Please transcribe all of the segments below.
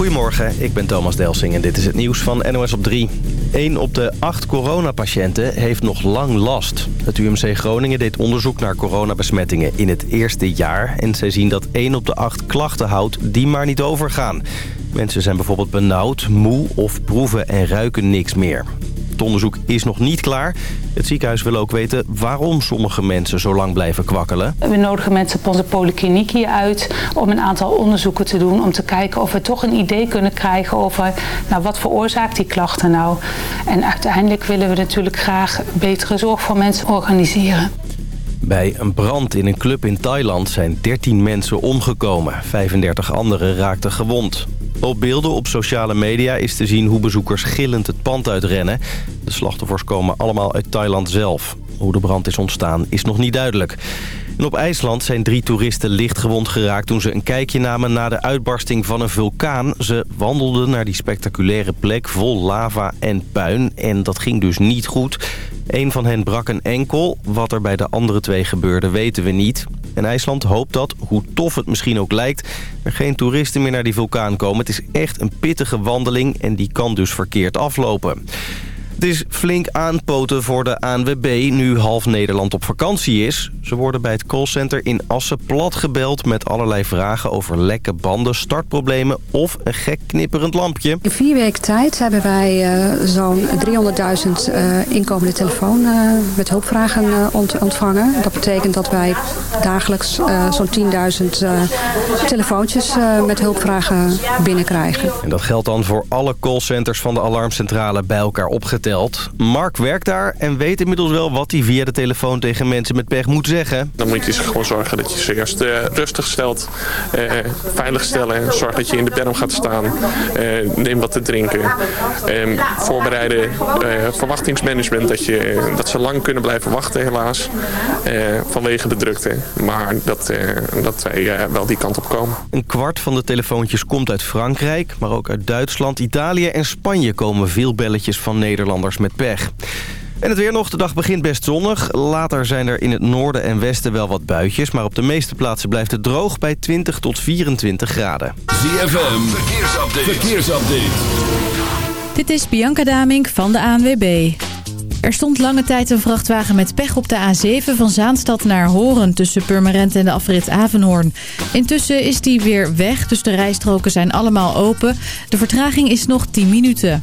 Goedemorgen, ik ben Thomas Delsing en dit is het nieuws van NOS op 3. Eén op de acht coronapatiënten heeft nog lang last. Het UMC Groningen deed onderzoek naar coronabesmettingen in het eerste jaar... en zij zien dat één op de acht klachten houdt die maar niet overgaan. Mensen zijn bijvoorbeeld benauwd, moe of proeven en ruiken niks meer. Het onderzoek is nog niet klaar. Het ziekenhuis wil ook weten waarom sommige mensen zo lang blijven kwakkelen. We nodigen mensen op onze polykliniek hier uit om een aantal onderzoeken te doen. Om te kijken of we toch een idee kunnen krijgen over nou, wat veroorzaakt die klachten nou. En uiteindelijk willen we natuurlijk graag betere zorg voor mensen organiseren. Bij een brand in een club in Thailand zijn 13 mensen omgekomen. 35 anderen raakten gewond. Op beelden op sociale media is te zien hoe bezoekers gillend het pand uitrennen. De slachtoffers komen allemaal uit Thailand zelf. Hoe de brand is ontstaan is nog niet duidelijk. En op IJsland zijn drie toeristen lichtgewond geraakt... toen ze een kijkje namen na de uitbarsting van een vulkaan. Ze wandelden naar die spectaculaire plek vol lava en puin. En dat ging dus niet goed. Een van hen brak een enkel. Wat er bij de andere twee gebeurde weten we niet. En IJsland hoopt dat, hoe tof het misschien ook lijkt... er geen toeristen meer naar die vulkaan komen. Het is echt een pittige wandeling en die kan dus verkeerd aflopen. Het is flink aanpoten voor de ANWB nu half Nederland op vakantie is. Ze worden bij het callcenter in Assen plat gebeld met allerlei vragen over lekke banden, startproblemen of een gek knipperend lampje. In vier weken tijd hebben wij uh, zo'n 300.000 uh, inkomende telefoon uh, met hulpvragen ont ontvangen. Dat betekent dat wij dagelijks zo'n 10.000 telefoontjes met hulpvragen binnenkrijgen. En dat geldt dan voor alle callcenters van de alarmcentrale bij elkaar opgeteld. Mark werkt daar en weet inmiddels wel wat hij via de telefoon tegen mensen met pech moet zeggen. Dan moet je gewoon zorgen dat je ze eerst uh, rustig stelt, uh, veilig stellen. Zorg dat je in de berm gaat staan. Uh, neem wat te drinken. voorbereiden, verwachtingsmanagement, dat, je, dat ze lang kunnen blijven wachten helaas. vanwege de drukte. Maar dat, dat wij wel die kant op komen. Een kwart van de telefoontjes komt uit Frankrijk, maar ook uit Duitsland, Italië en Spanje komen veel belletjes van Nederland met pech. En het weer nog. De dag begint best zonnig. Later zijn er in het noorden en westen wel wat buitjes. Maar op de meeste plaatsen blijft het droog bij 20 tot 24 graden. ZFM, verkeersupdate. verkeersupdate. Dit is Bianca Damink van de ANWB. Er stond lange tijd een vrachtwagen met pech op de A7 van Zaanstad naar Horen... tussen Purmerend en de afrit Avenhoorn. Intussen is die weer weg, dus de rijstroken zijn allemaal open. De vertraging is nog 10 minuten.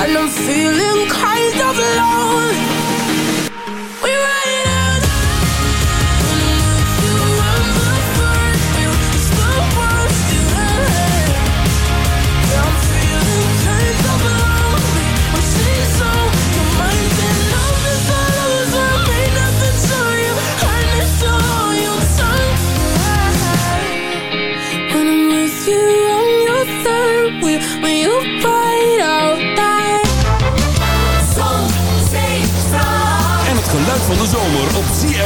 And I'm feeling kind of lonely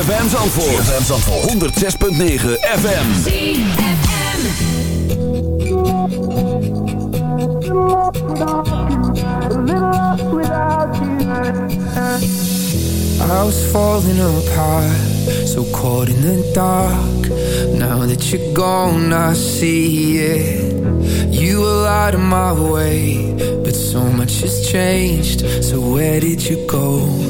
ZFM Zandvoort. ZFM Zandvoort. 106.9 FM. ZFM. I was falling apart, so caught in the dark. Now that you're gone, I see it. You were out of my way, but so much has changed. So where did you go?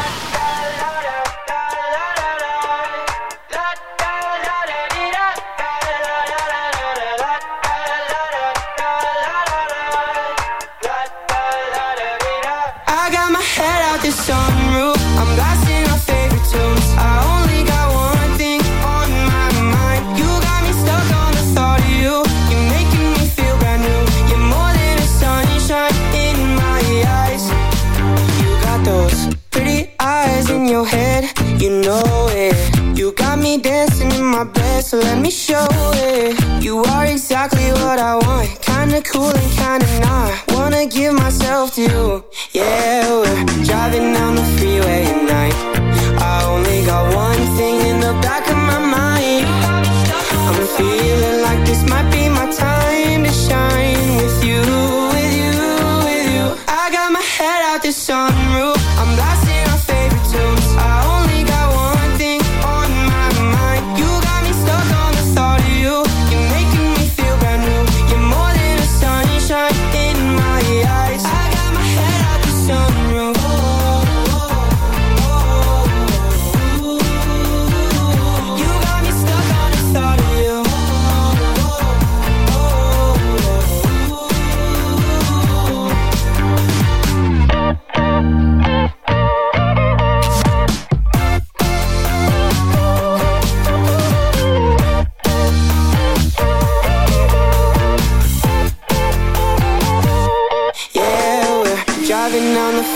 show it. You are exactly what I want. Kinda cool and kinda not. Wanna give myself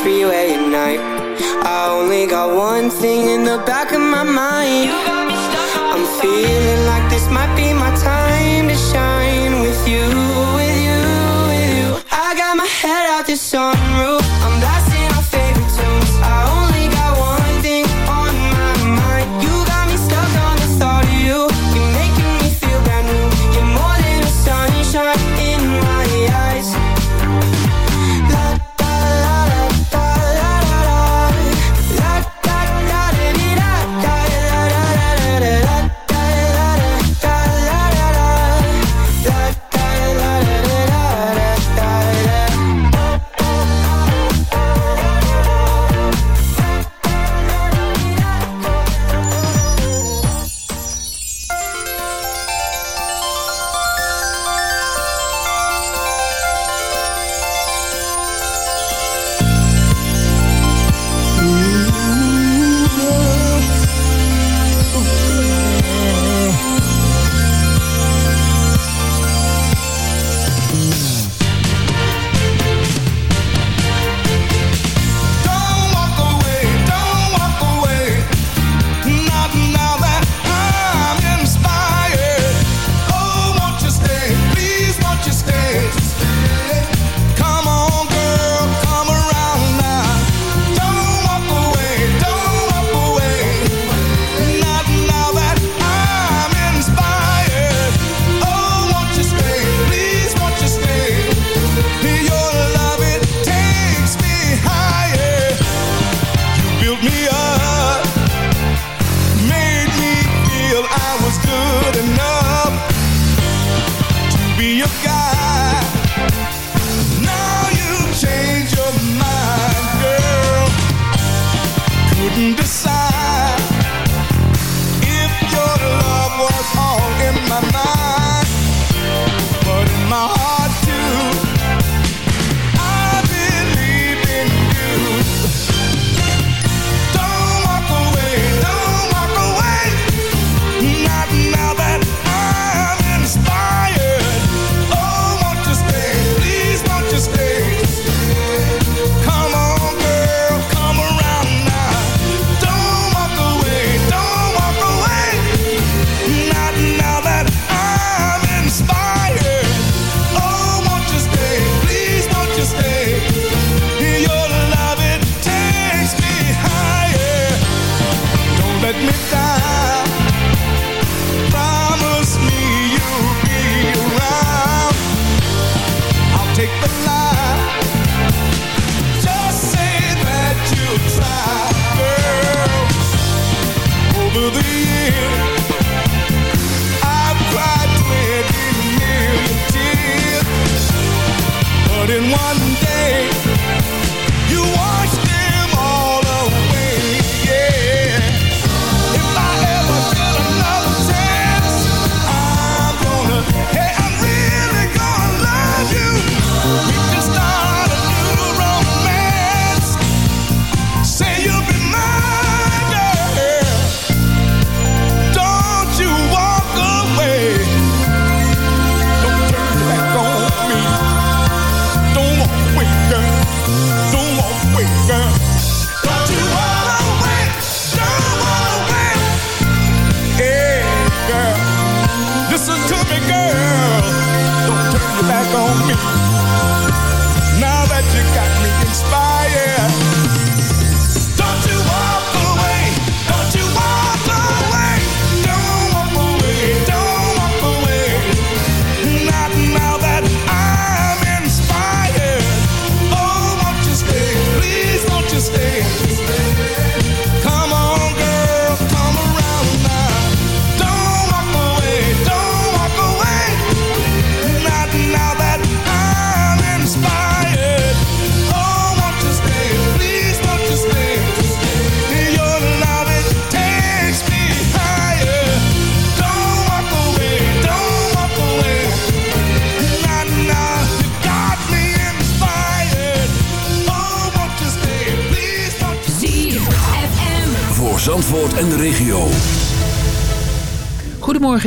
freeway at night. I only got one thing in the back of my mind. I'm feeling like this might be my time to shine With you, with you, with you. I got my head out this sunroof. I'm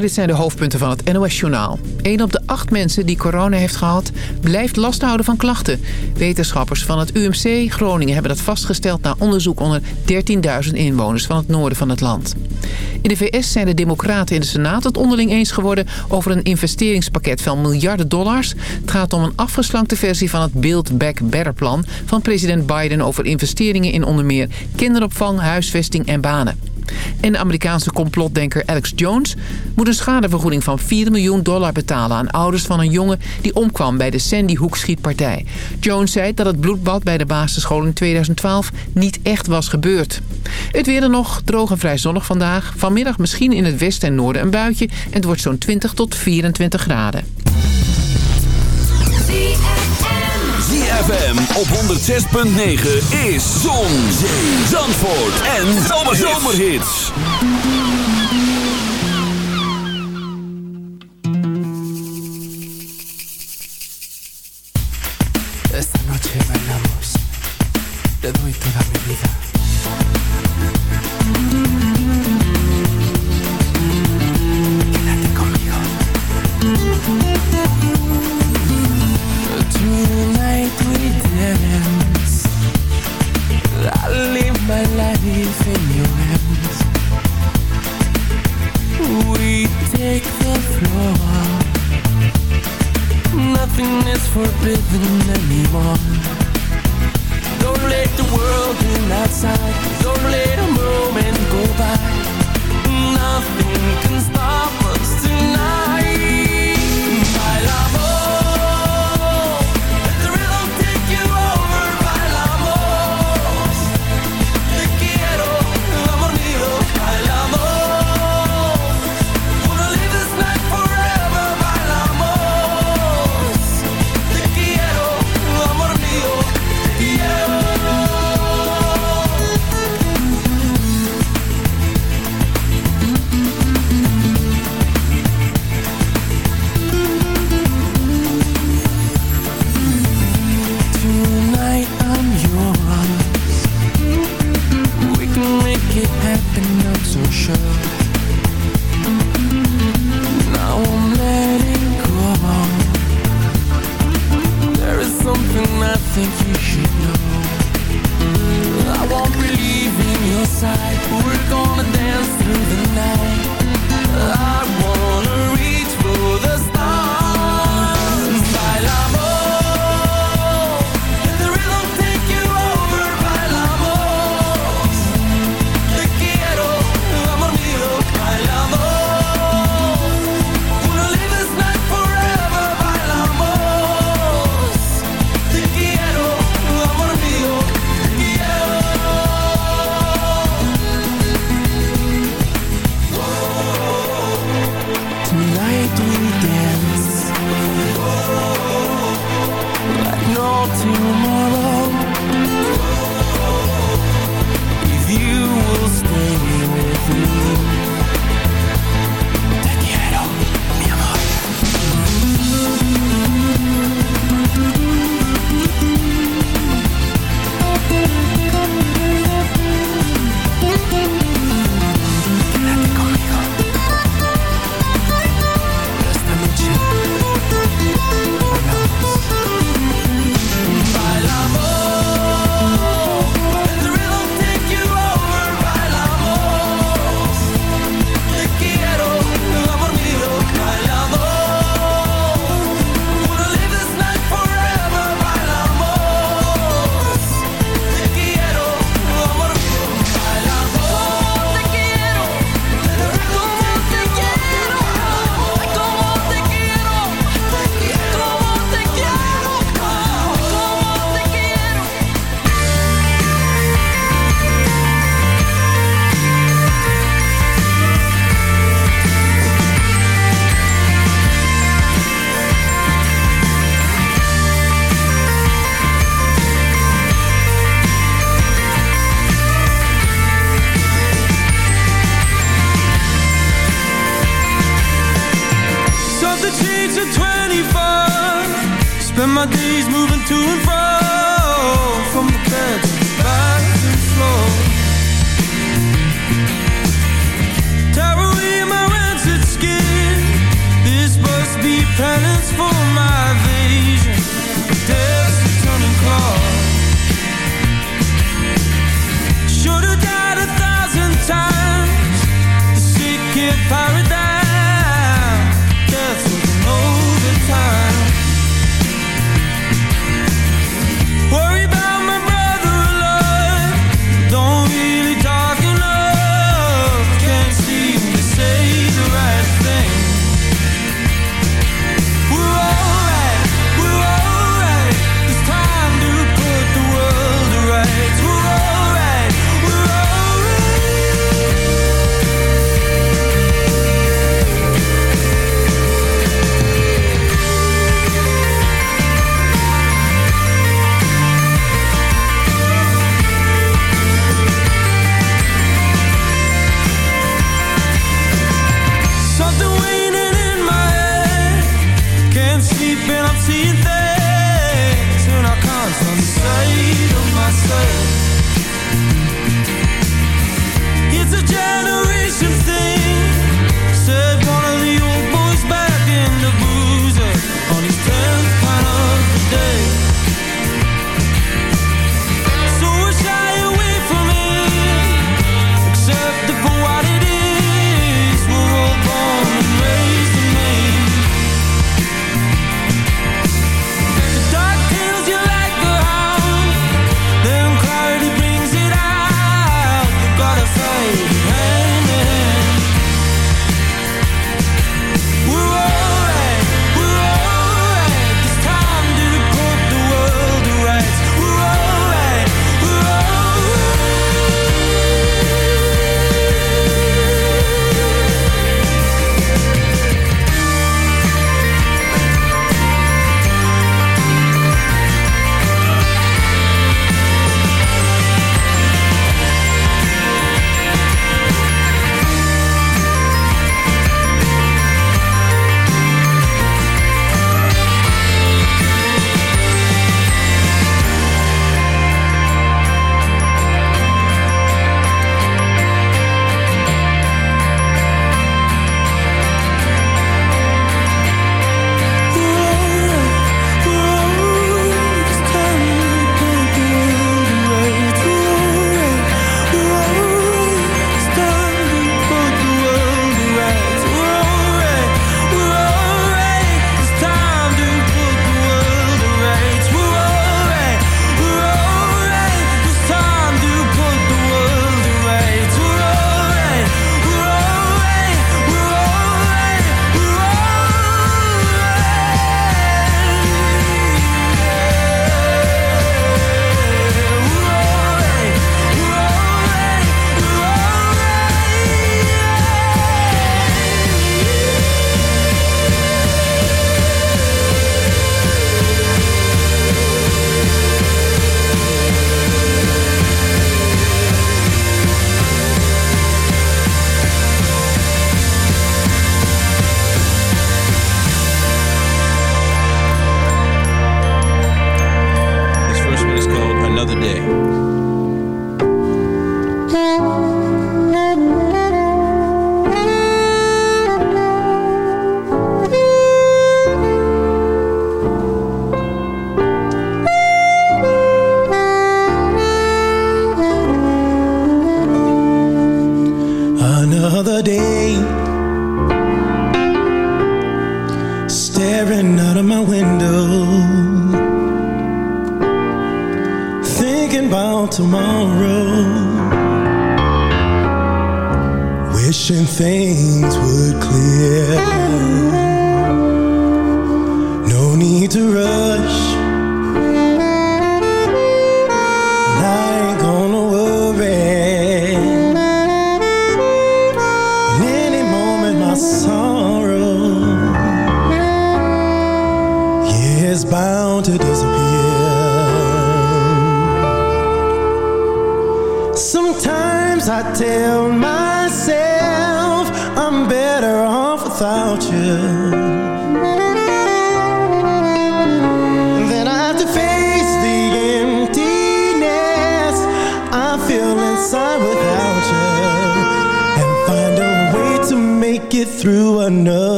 Dit zijn de hoofdpunten van het NOS-journaal. 1 op de 8 mensen die corona heeft gehad, blijft last houden van klachten. Wetenschappers van het UMC Groningen hebben dat vastgesteld... na onderzoek onder 13.000 inwoners van het noorden van het land. In de VS zijn de democraten in de Senaat het onderling eens geworden... over een investeringspakket van miljarden dollars. Het gaat om een afgeslankte versie van het Build Back Better plan... van president Biden over investeringen in onder meer kinderopvang, huisvesting en banen. En de Amerikaanse complotdenker Alex Jones moet een schadevergoeding van 4 miljoen dollar betalen aan ouders van een jongen die omkwam bij de Sandy Hook schietpartij. Jones zei dat het bloedbad bij de basisschool in 2012 niet echt was gebeurd. Het weer er nog, droog en vrij zonnig vandaag. Vanmiddag misschien in het westen en noorden een buitje en het wordt zo'n 20 tot 24 graden. ZFM op 106.9 is Zon, Zee, Zandvoort en Zomerhits. sorry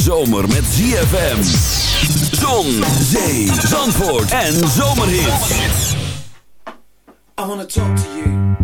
zomer met ZFM. Zon, zee, zandvoort en zomerhits. I want to talk to you.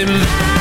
in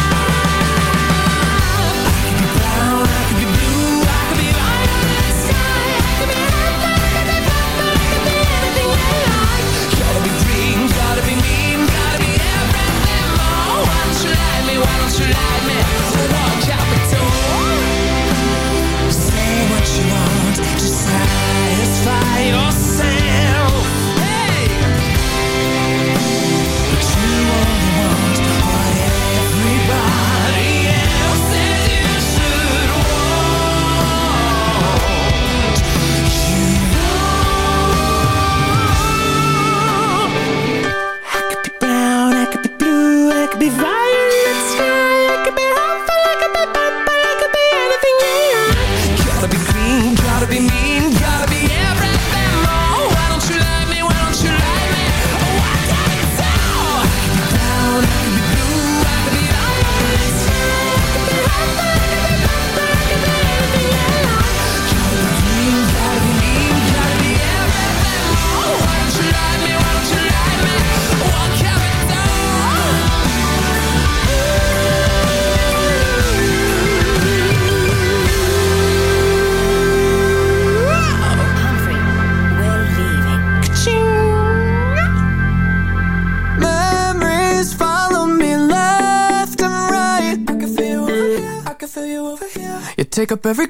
pick up every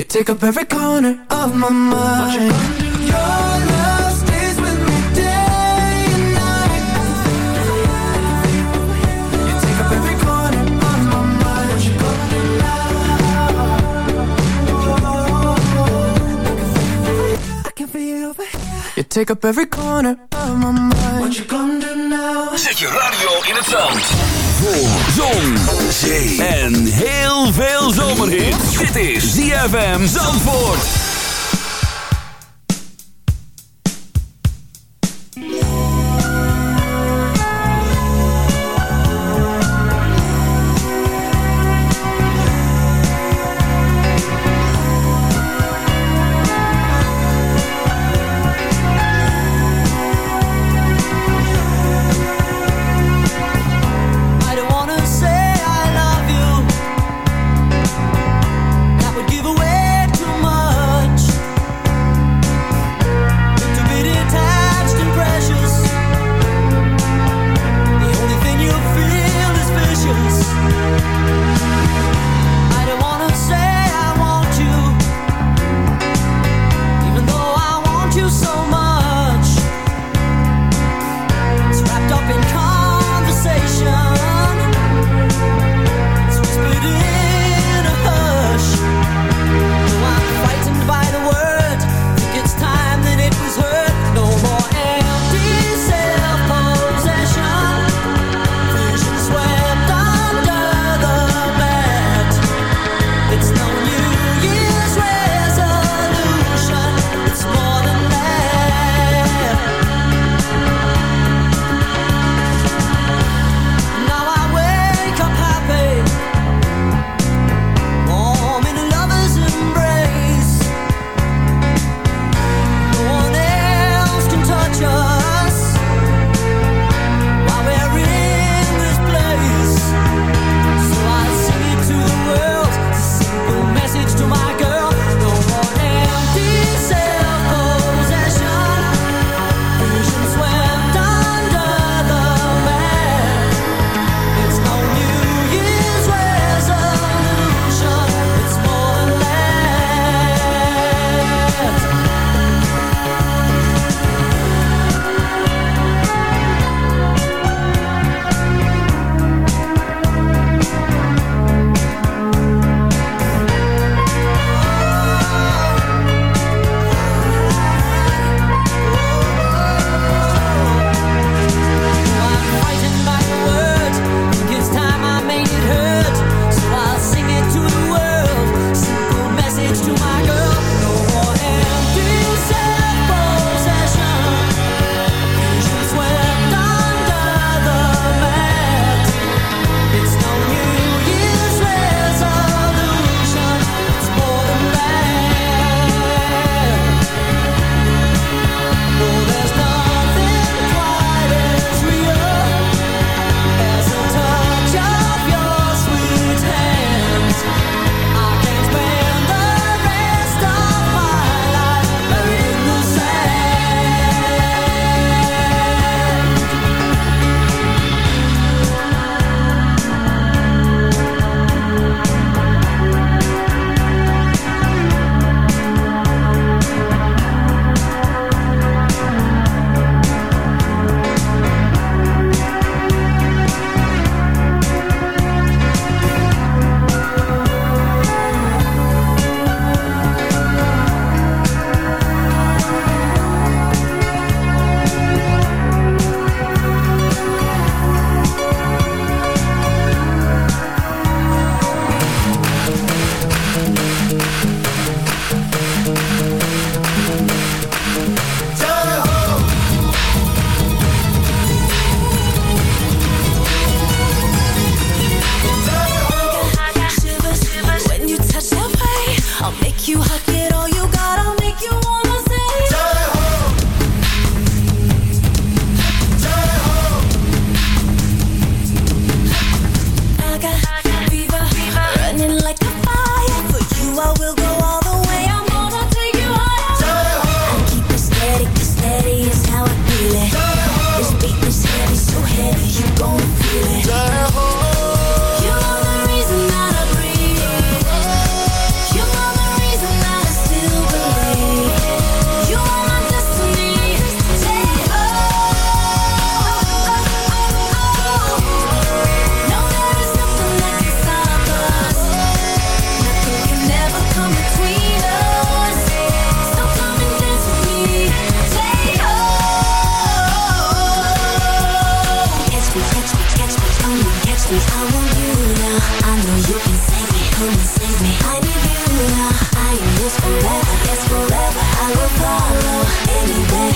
You take up every corner of my mind. Your love stays with me day and night. You take up every corner of my mind. I can feel you over here. You take up every corner of my mind. What you gonna do? Zet je radio in het zand. Voor zon, zee en heel veel zomerhit. Dit is ZFM Zandvoort.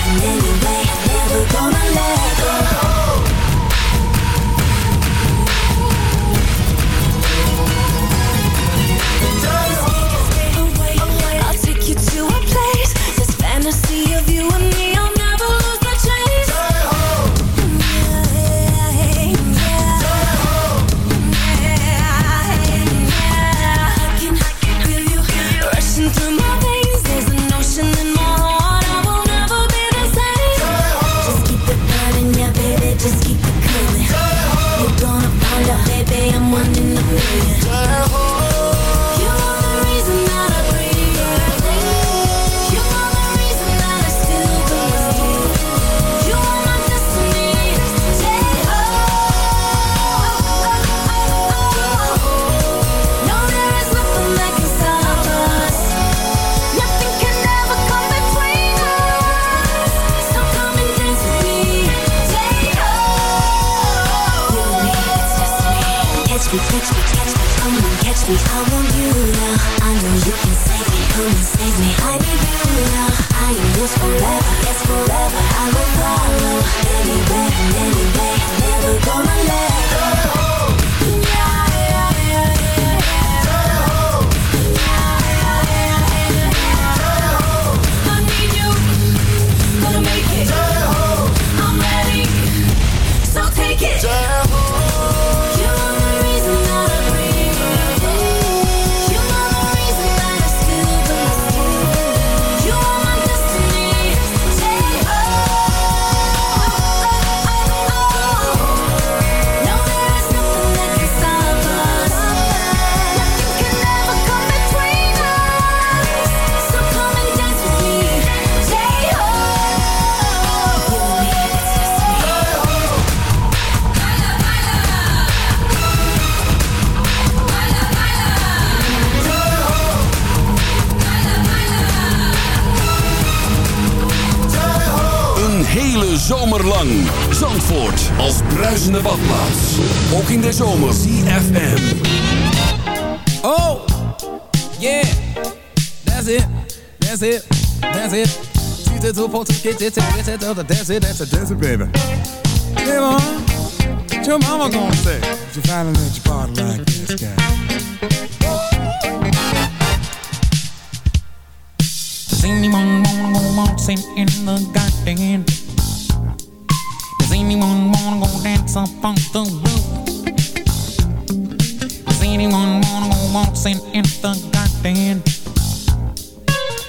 Anyway. Never gonna let go. Hele zomer lang. Zandvoort als bruisende badplaats. Ook in de zomer. CFM. Oh, yeah, that's it, that's it, that's it. She's a two point get it, that's it, that's it, that's it, that's it, baby. Hey, mom, what your mama gonna say? If you finally let your body like this guy. Does anyone wanna go waltzing in the garden? Anyone wanna go dance up the roof? Does anyone wanna go waltzing in the garden?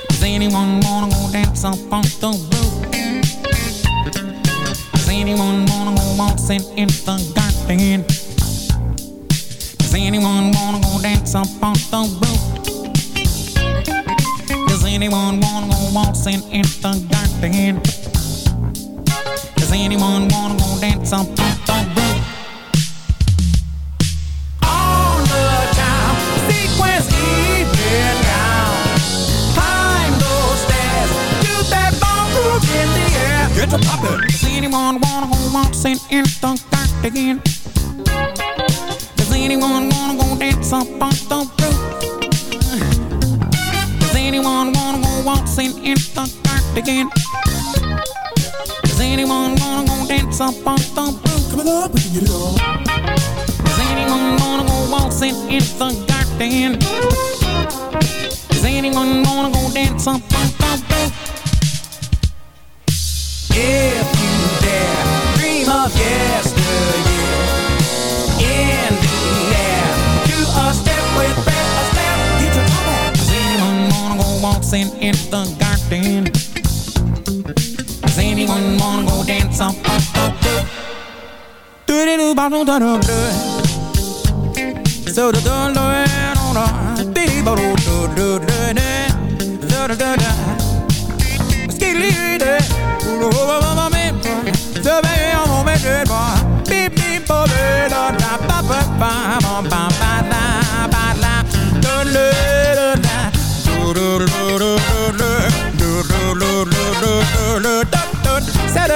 Does anyone wanna go dance up the roof? Does anyone wanna go waltzing in the garden? Does anyone wanna go dance up the roof? Does anyone wanna go waltzing in the garden? Anyone wanna go dance on the roof? On the time, sequence even those do that ball in the air. Get. Does anyone wanna go waltzing in the garden? Does anyone wanna go dance up on the roof? Does anyone wanna go waltzing in the garden? Does anyone wanna go dance up on the roof? Coming up, we can get it on. Does anyone wanna go waltzing in the garden? Does anyone wanna go dance up on the roof? If you dare, dream of yesteryear. In the air, do a step with breath, a step, get your top. Does anyone wanna go waltzing in the garden? sans Tudilu banu danu bleu So da da da da da Di ba do do do do